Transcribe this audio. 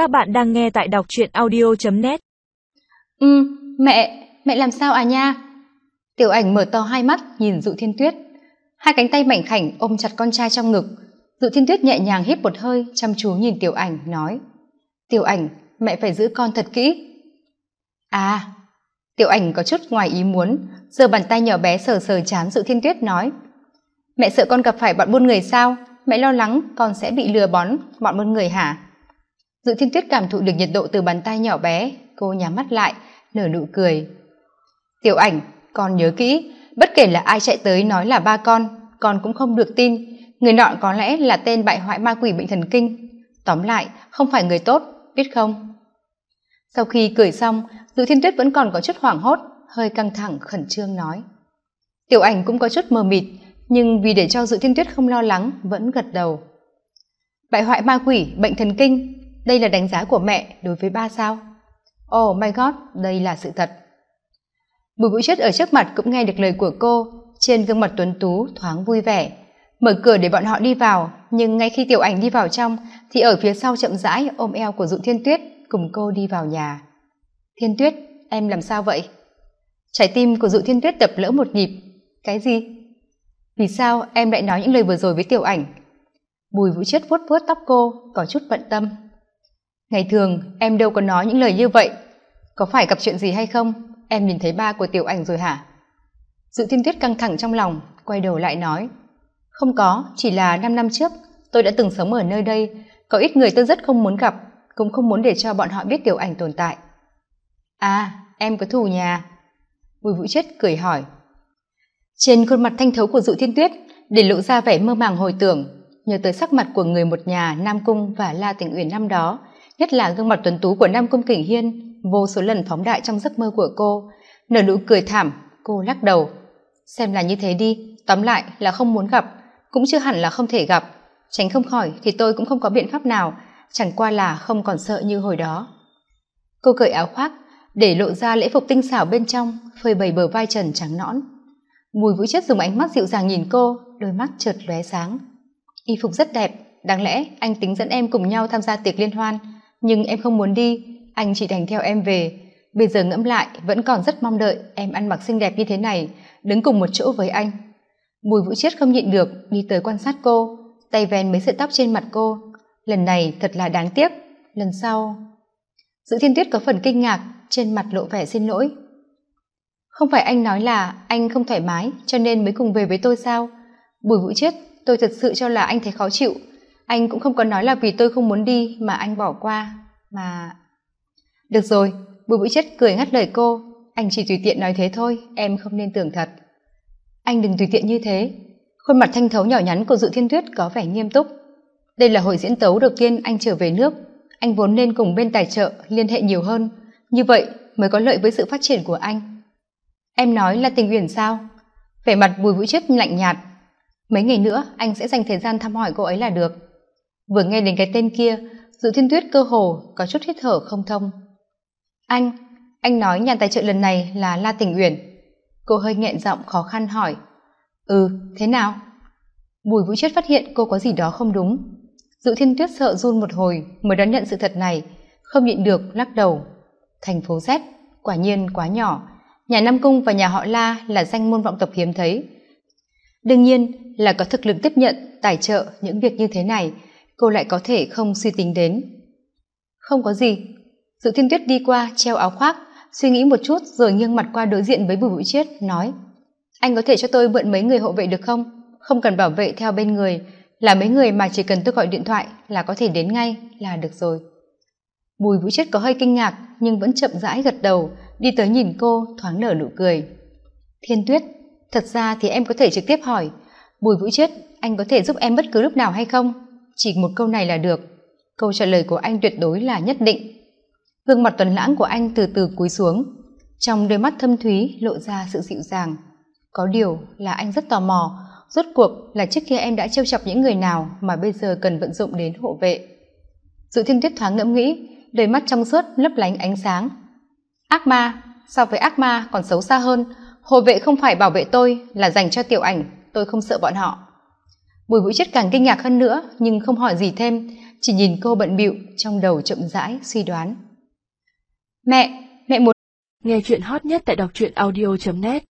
Các bạn đang nghe tại đọc truyện audio.net Ừ, mẹ, mẹ làm sao à nha? Tiểu ảnh mở to hai mắt nhìn dụ thiên tuyết. Hai cánh tay mảnh khảnh ôm chặt con trai trong ngực. Dụ thiên tuyết nhẹ nhàng hít một hơi chăm chú nhìn tiểu ảnh nói Tiểu ảnh, mẹ phải giữ con thật kỹ. À, tiểu ảnh có chút ngoài ý muốn, giờ bàn tay nhỏ bé sờ sờ chán dụ thiên tuyết nói Mẹ sợ con gặp phải bọn buôn người sao? Mẹ lo lắng con sẽ bị lừa bón bọn buôn người hả? Dự thiên tuyết cảm thụ được nhiệt độ từ bàn tay nhỏ bé, cô nhắm mắt lại, nở nụ cười. Tiểu ảnh, con nhớ kỹ, bất kể là ai chạy tới nói là ba con, con cũng không được tin. Người nọ có lẽ là tên bại hoại ma quỷ bệnh thần kinh. Tóm lại, không phải người tốt, biết không? Sau khi cười xong, Dự thiên tuyết vẫn còn có chút hoảng hốt, hơi căng thẳng khẩn trương nói. Tiểu ảnh cũng có chút mờ mịt, nhưng vì để cho Dự thiên tuyết không lo lắng, vẫn gật đầu. Bại hoại ma quỷ, bệnh thần kinh, đây là đánh giá của mẹ đối với ba sao. Oh my god, đây là sự thật. Bùi vũ chất ở trước mặt cũng nghe được lời của cô, trên gương mặt tuấn tú, thoáng vui vẻ. Mở cửa để bọn họ đi vào, nhưng ngay khi tiểu ảnh đi vào trong, thì ở phía sau chậm rãi ôm eo của dụ thiên tuyết, cùng cô đi vào nhà. Thiên tuyết, em làm sao vậy? Trái tim của dụ thiên tuyết đập lỡ một nhịp. Cái gì? Vì sao em lại nói những lời vừa rồi với tiểu ảnh? Bùi vũ chết vuốt vuốt tóc cô, có chút bận tâm ngày thường, em đâu có nói những lời như vậy. Có phải gặp chuyện gì hay không? Em nhìn thấy ba của tiểu ảnh rồi hả? Dự thiên tuyết căng thẳng trong lòng, quay đầu lại nói. Không có, chỉ là năm năm trước, tôi đã từng sống ở nơi đây. Có ít người tôi rất không muốn gặp, cũng không muốn để cho bọn họ biết tiểu ảnh tồn tại. À em có thù nhà. Bùi vũ chết cười hỏi. Trên khuôn mặt thanh thấu của dụ thiên tuyết, để lộ ra vẻ mơ màng hồi tưởng, nhớ tới sắc mặt của người một nhà nam cung và la tỉnh uyển năm đó nhất là gương mặt tuấn tú của nam cung kình hiên, vô số lần phóng đại trong giấc mơ của cô. Nở nụ cười thảm, cô lắc đầu. Xem là như thế đi, tóm lại là không muốn gặp, cũng chưa hẳn là không thể gặp. Tránh không khỏi thì tôi cũng không có biện pháp nào, chẳng qua là không còn sợ như hồi đó. Cô cởi áo khoác, để lộ ra lễ phục tinh xảo bên trong, phơi bày bờ vai trần trắng nõn. Mùi vũ chất dùng ánh mắt dịu dàng nhìn cô, đôi mắt chợt lóe sáng. Y phục rất đẹp, đáng lẽ anh tính dẫn em cùng nhau tham gia tiệc liên hoan nhưng em không muốn đi. Anh chỉ đành theo em về. Bây giờ ngẫm lại, vẫn còn rất mong đợi em ăn mặc xinh đẹp như thế này, đứng cùng một chỗ với anh. Bùi vũ chiết không nhịn được, đi tới quan sát cô, tay ven mấy sợi tóc trên mặt cô. Lần này thật là đáng tiếc. Lần sau. Dự thiên tuyết có phần kinh ngạc, trên mặt lộ vẻ xin lỗi. Không phải anh nói là anh không thoải mái, cho nên mới cùng về với tôi sao? Bùi vũ chiết, tôi thật sự cho là anh thấy khó chịu anh cũng không có nói là vì tôi không muốn đi mà anh bỏ qua, mà được rồi, bùi bụi chất cười ngắt lời cô. Anh chỉ tùy tiện nói thế thôi, em không nên tưởng thật. Anh đừng tùy tiện như thế. Khuôn mặt thanh thấu nhỏ nhắn của dự thiên tuyết có vẻ nghiêm túc. Đây là hội diễn tấu đầu tiên anh trở về nước. Anh vốn nên cùng bên tài trợ liên hệ nhiều hơn. Như vậy mới có lợi với sự phát triển của anh. Em nói là tình uyển sao? Vẻ mặt bùi vũ chất lạnh nhạt. Mấy ngày nữa anh sẽ dành thời gian thăm hỏi cô ấy là được vừa nghe đến cái tên kia, dự thiên tuyết cơ hồ có chút hít thở không thông. Anh anh nói nhà tài trợ lần này là la tình uyển. Cô hơi nghẹn giọng khó khăn hỏi. Ừ thế nào? Bùi vũ chết phát hiện cô có gì đó không đúng. Dự thiên tuyết sợ run một hồi mới đón nhận sự thật này, không nhịn được lắc đầu. Thành phố z, quả nhiên quá nhỏ. Nhà nam cung và nhà họ la là danh môn vọng tộc hiếm thấy. Đương nhiên là có thực lực tiếp nhận, tài trợ những việc như thế này cô lại có thể không suy tính đến. Không có gì. Dự thiên tuyết đi qua, treo áo khoác, suy nghĩ một chút rồi nghiêng mặt qua đối diện với bùi bụi chiết, nói, anh có thể cho tôi mượn mấy người hộ vệ được không? Không cần bảo vệ theo bên người. Là mấy người mà chỉ cần tôi gọi điện thoại là có thể đến ngay là được rồi. Bùi vũ chết có hơi kinh ngạc, nhưng vẫn chậm rãi gật đầu, đi tới nhìn cô, thoáng nở nụ cười. Thiên tuyết, thật ra thì em có thể trực tiếp hỏi, bùi vũ chết anh có thể giúp em bất cứ lúc nào hay không? Chỉ một câu này là được. Câu trả lời của anh tuyệt đối là nhất định. Gương mặt tuần lãng của anh từ từ cúi xuống. Trong đôi mắt thâm thúy lộ ra sự dịu dàng. Có điều là anh rất tò mò. Rốt cuộc là trước kia em đã trêu chọc những người nào mà bây giờ cần vận dụng đến hộ vệ. Dự thiên tuyết thoáng ngẫm nghĩ, đôi mắt trong suốt lấp lánh ánh sáng. Ác ma, so với ác ma còn xấu xa hơn. Hộ vệ không phải bảo vệ tôi là dành cho tiểu ảnh, tôi không sợ bọn họ bùi vũ chết càng kinh ngạc hơn nữa, nhưng không hỏi gì thêm, chỉ nhìn cô bận bịu trong đầu chậm rãi suy đoán. Mẹ mẹ muốn nghe chuyện hot nhất tại đọc truyện audio net.